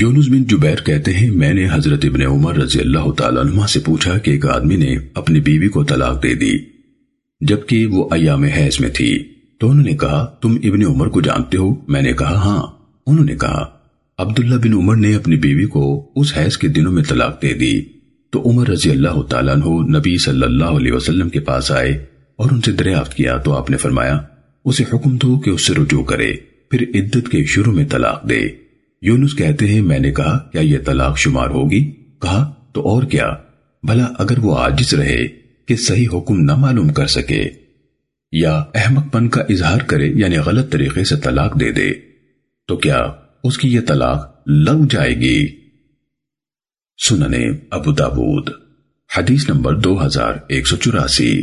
یونس بن جبیر کہتے ہیں، میں نے حضرت ابن عمر رضی اللہ تعالیٰ عنہ سے پوچھا کہ ایک آدمی نے اپنی بیوی کو طلاق دے دی، جبکہ وہ ایام حیض میں تھی۔ تو انہوں نے کہا، تم ابن عمر کو جانتے ہو؟ میں نے کہا ہاں۔ انہوں نے کہا، عبداللہ بن عمر نے اپنی بیوی کو اس حیض کے دنوں میں طلاق دے دی۔ تو عمر رضی اللہ تعالیٰ عنہ نبی صلی اللہ علیہ وسلم کے پاس آئے اور ان سے دریافت کیا تو آپ نے فرمایا، اسے حکم دو کہ اس سے رجوع کرے، پھر عدت کے شروع میں طلاق دے۔ یونس کہتے ہیں، میں نے کہا، کیا یہ طلاق شمار ہوگی؟ کہا، تو اور کیا؟ بھلا اگر وہ عاجز رہے کہ صحیح حکم نہ معلوم کر سکے، یا احمق پن کا اظہار کرے یعنی غلط طریقے سے طلاق دے دے، تو کیا اس کی یہ طلاق لگ جائے گی؟ سننے ابو داود، حدیث نمبر دو ہزار ایک سو چوراسی۔